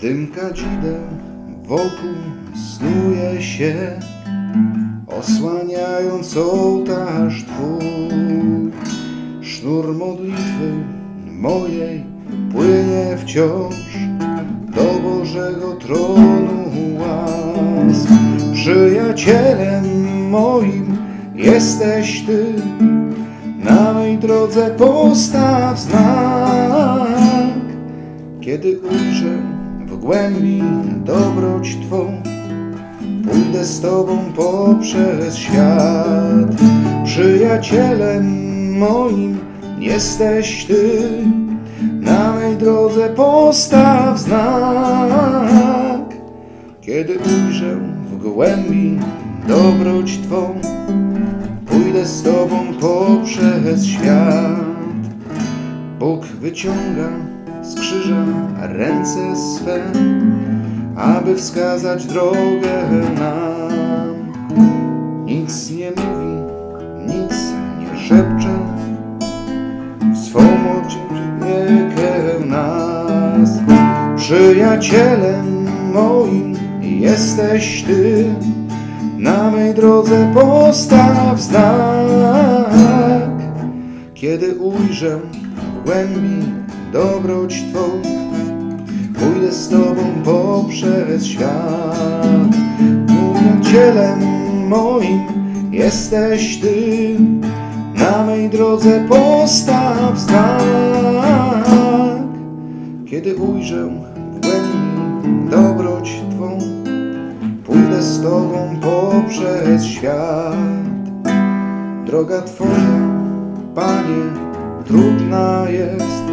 Dym kadzideł wokół snuje się, osłaniając ołtarz Twój. Sznur modlitwy mojej płynie wciąż do Bożego tronu łask. Przyjacielem moim jesteś Ty, na mej drodze postaw znak. Kiedy ujrzę głębi dobroć Twą, pójdę z Tobą poprzez świat. Przyjacielem moim jesteś Ty, na mej drodze postaw znak. Kiedy ujrzę w głębi dobroć Twą, pójdę z Tobą poprzez świat. Bóg wyciąga z ręce swe, aby wskazać drogę nam. Nic nie mówi, nic nie szepcze, swą opiekę nas. Przyjacielem moim jesteś Ty, na mej drodze postaw znak. Kiedy ujrzę w głębi dobroć Twą, pójdę z Tobą poprzez świat. Przyjacielem moim jesteś Ty, na mej drodze postaw znak. Kiedy ujrzę w głębi dobroć Twą, pójdę z Tobą poprzez świat. Droga Twoja, Panie, trudna jest,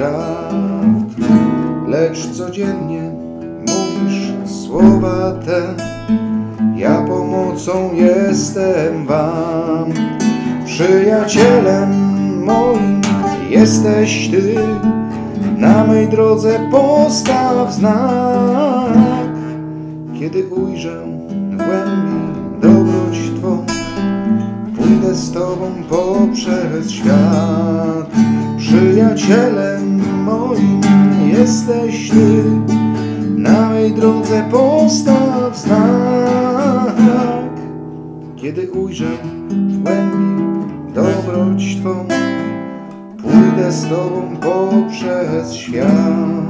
prawd, lecz codziennie mówisz słowa te, ja pomocą jestem Wam, przyjacielem moim jesteś Ty, na mej drodze postaw znak, kiedy ujrzę w głębi dobroć Twą, pójdę z Tobą poprzez świat. Przyjacielem moim jesteś Ty, na mej drodze postaw znak. Kiedy ujrzę w głębi dobroć Twą, pójdę z Tobą poprzez świat.